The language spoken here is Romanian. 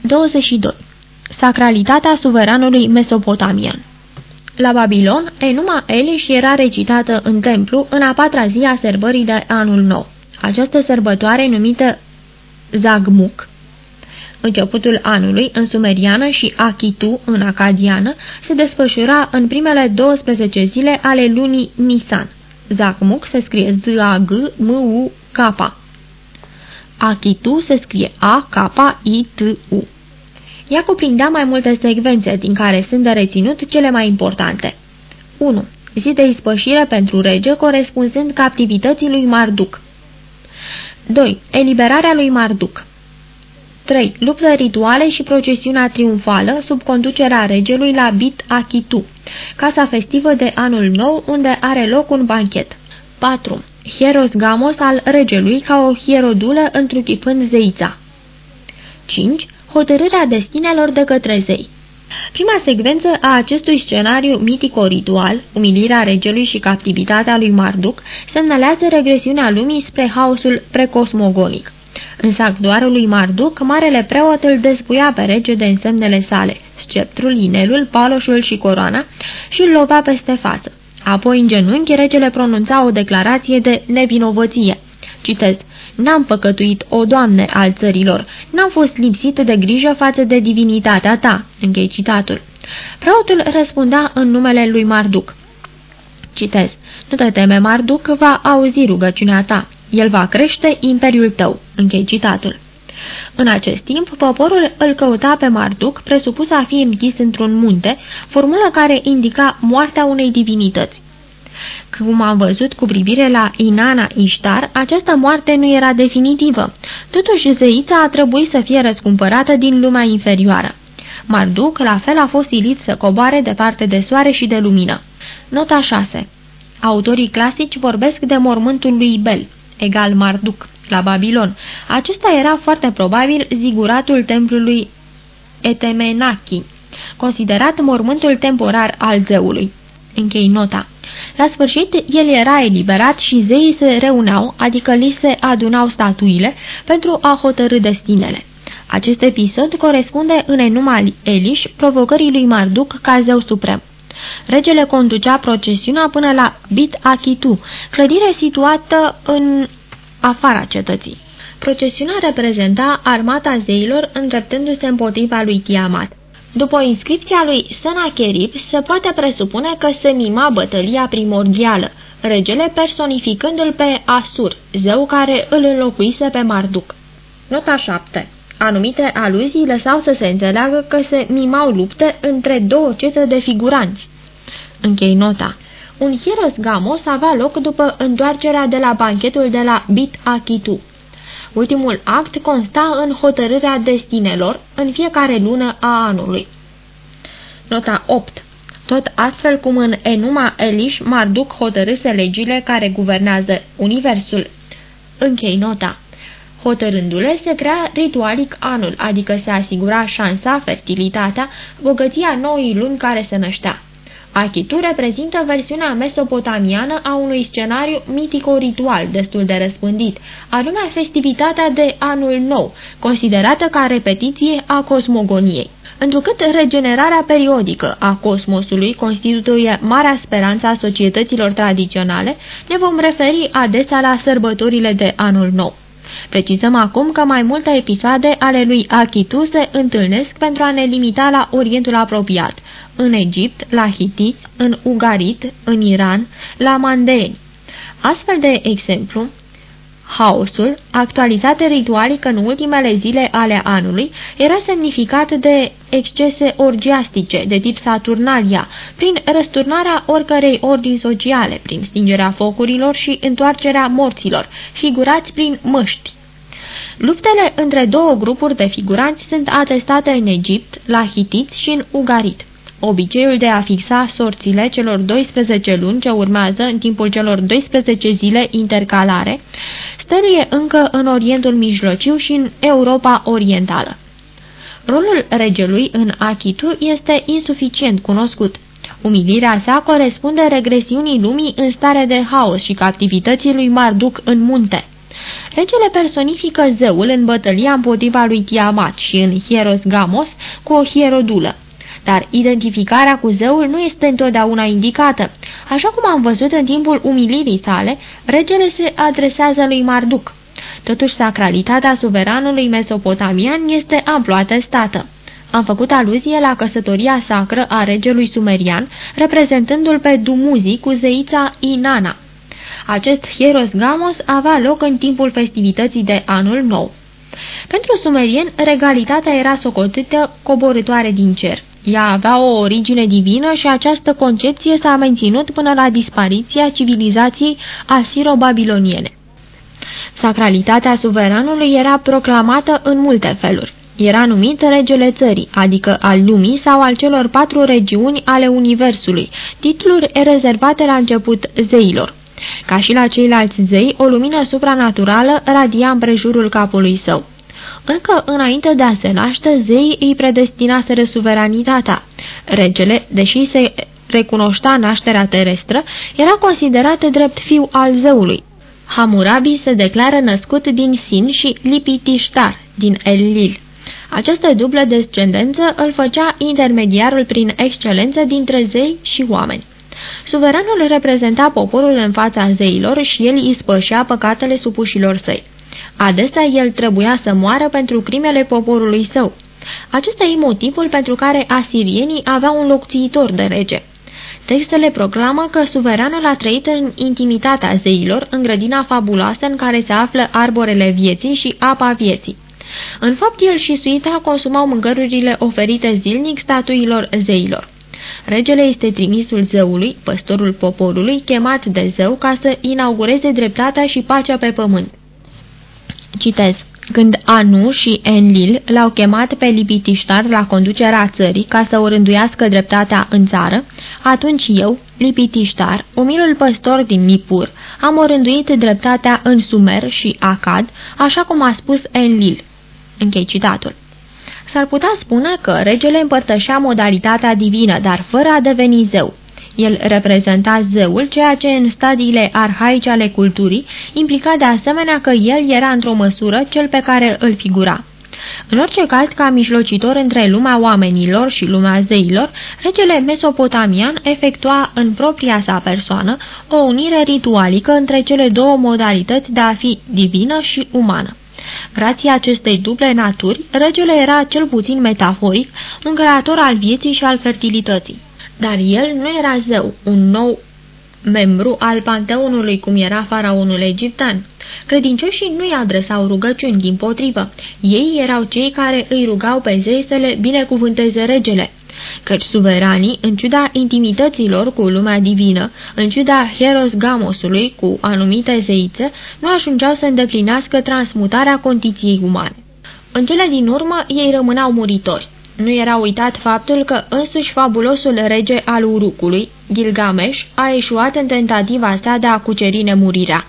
22. Sacralitatea suveranului mesopotamian La Babilon, Enuma Elish era recitată în templu în a patra zi a sărbării de anul nou. Această sărbătoare numită Zagmuk, începutul anului în sumeriană și Akitu în acadiană, se desfășura în primele 12 zile ale lunii Nisan. Zagmuk se scrie Z-A-G-M-U-K. Akitu se scrie A-K-I-T-U. Ea cuprindea mai multe secvențe, din care sunt de reținut cele mai importante. 1. Zi de ispășire pentru rege, corespunzând captivității lui Marduk. 2. Eliberarea lui Marduk. 3. Luptă rituale și procesiunea triumfală sub conducerea regelui la Bit Akitu, casa festivă de anul nou unde are loc un banchet. 4. Hieros Gamos al regelui ca o hierodulă întruchipând zeița. 5. Hotărârea destinelor de către zei. Prima secvență a acestui scenariu mitico-ritual, umilirea regelui și captivitatea lui Marduk, semnalează regresiunea lumii spre haosul precosmogonic. În sanctuarul lui Marduk, marele preot îl despuia pe rege de însemnele sale, sceptrul, inelul, paloșul și coroana și îl lovea peste față. Apoi, în genunchi, regele pronunța o declarație de nevinovăție. Citez, N-am păcătuit, o doamne al țărilor, n-am fost lipsit de grijă față de divinitatea ta. Închei citatul. Preotul răspundea în numele lui Marduc. Citez, nu te teme, Marduc, va auzi rugăciunea ta. El va crește imperiul tău. Închei citatul. În acest timp, poporul îl căuta pe Marduc, presupus a fi închis într-un munte, formulă care indica moartea unei divinități. Cum am văzut cu privire la Inana Ishtar, această moarte nu era definitivă. Totuși, zeița a trebuit să fie răscumpărată din lumea inferioară. Marduk, la fel, a fost silit să coboare departe de soare și de lumină. Nota 6 Autorii clasici vorbesc de mormântul lui Bel, egal Marduk, la Babilon. Acesta era foarte probabil ziguratul templului Etemenaki, considerat mormântul temporar al zeului. Închei nota. La sfârșit, el era eliberat și zeii se reuneau, adică li se adunau statuile, pentru a hotărâ destinele. Acest episod corespunde în enuma Eliș provocării lui Marduk ca zeu suprem. Regele conducea procesiunea până la Bit Akitu, clădire situată în afara cetății. Procesiunea reprezenta armata zeilor îndreptându-se împotriva lui Tiamat. După inscripția lui Senacherib, se poate presupune că se mima bătălia primordială, regele personificându-l pe Asur, zeu care îl înlocuise pe Marduk. Nota 7 Anumite aluzii lăsau să se înțeleagă că se mimau lupte între două cete de figuranți. Închei nota. Un hieros gamos avea loc după întoarcerea de la banchetul de la Bit Akitu. Ultimul act consta în hotărârea destinelor în fiecare lună a anului. Nota 8 tot astfel cum în Enuma Elish Marduk hotărâse legile care guvernează universul. Închei nota. Hotărându-le, se crea ritualic anul, adică se asigura șansa, fertilitatea, bogăția noii luni care se năștea. Achitu reprezintă versiunea mesopotamiană a unui scenariu mitico-ritual destul de răspândit, anume festivitatea de Anul Nou, considerată ca repetiție a cosmogoniei. Întrucât regenerarea periodică a cosmosului constituie marea speranță a societăților tradiționale, ne vom referi adesea la sărbătorile de Anul Nou. Precizăm acum că mai multe episoade ale lui Akitu se întâlnesc pentru a ne limita la Orientul apropiat, în Egipt, la Hitiți, în Ugarit, în Iran, la Mandeeni. Astfel de exemplu, haosul, actualizate ritualic în ultimele zile ale anului, era semnificat de excese orgiastice de tip Saturnalia, prin răsturnarea oricărei ordini sociale, prin stingerea focurilor și întoarcerea morților, figurați prin măști. Luptele între două grupuri de figuranți sunt atestate în Egipt, la Hitiți și în Ugarit. Obiceiul de a fixa sorțile celor 12 luni ce urmează în timpul celor 12 zile intercalare stăruie încă în Orientul Mijlociu și în Europa Orientală. Rolul regelui în Akitu este insuficient cunoscut. Umilirea sa corespunde regresiunii lumii în stare de haos și captivității lui Marduk în munte. Regele personifică zeul în bătălia împotriva lui Tiamat și în Hieros Gamos cu o hierodulă. Dar identificarea cu zeul nu este întotdeauna indicată. Așa cum am văzut în timpul umilirii sale, regele se adresează lui Marduk. Totuși, sacralitatea suveranului mesopotamian este amplu atestată. Am făcut aluzie la căsătoria sacră a regelui sumerian, reprezentându-l pe Dumuzi cu zeița Inanna. Acest Hieros Gamos avea loc în timpul festivității de anul nou. Pentru sumerieni, regalitatea era socotită coborătoare din cer. Ea avea o origine divină și această concepție s-a menținut până la dispariția civilizației asiro-babiloniene. Sacralitatea suveranului era proclamată în multe feluri. Era numit regele țării, adică al lumii sau al celor patru regiuni ale universului, titluri rezervate la început zeilor. Ca și la ceilalți zei, o lumină supranaturală radia împrejurul capului său. Încă înainte de a se naște, zeii îi predestinaseră suveranitatea. Regele, deși se recunoștea nașterea terestră, era considerat drept fiu al zeului. Hammurabi se declară născut din Sin și Lipitishtar, din El-Lil. Această dublă descendență îl făcea intermediarul prin excelență dintre zei și oameni. Suveranul reprezenta poporul în fața zeilor și el ispășea păcatele supușilor săi. Adesea el trebuia să moară pentru crimele poporului său. Acesta e motivul pentru care asirienii aveau un locțiitor de rege. Textele proclamă că suveranul a trăit în intimitatea zeilor, în grădina fabuloasă în care se află arborele vieții și apa vieții. În fapt, el și suita consumau mâncărurile oferite zilnic statuilor zeilor. Regele este trimisul zeului, păstorul poporului, chemat de zeu ca să inaugureze dreptatea și pacea pe pământ. Citez. Când Anu și Enlil l-au chemat pe Lipitiștar la conducerea țării ca să o rânduiască dreptatea în țară, atunci eu, Lipitiștar, umilul păstor din Nipur, am orânduit dreptatea în Sumer și Acad, așa cum a spus Enlil. Închei citatul. S-ar putea spune că regele împărtășea modalitatea divină, dar fără a deveni zeu. El reprezenta zeul, ceea ce în stadiile arhaice ale culturii implica de asemenea că el era într-o măsură cel pe care îl figura. În orice caz, ca mijlocitor între lumea oamenilor și lumea zeilor, regele mesopotamian efectua în propria sa persoană o unire ritualică între cele două modalități de a fi divină și umană. Grație acestei duble naturi, regele era cel puțin metaforic un creator al vieții și al fertilității. Dar el nu era zeu, un nou membru al panteonului cum era faraonul egiptean. Credincioșii nu-i adresau rugăciuni, din potrivă. Ei erau cei care îi rugau pe zei să le binecuvânteze regele căci suveranii, în ciuda intimităților cu lumea divină, în ciuda Heros Gamosului cu anumite zeițe, nu ajungeau să îndeplinească transmutarea condiției umane. În cele din urmă, ei rămâneau muritori. Nu era uitat faptul că însuși fabulosul rege al Urucului, Gilgamesh, a eșuat în tentativa sa de a cuceri nemurirea.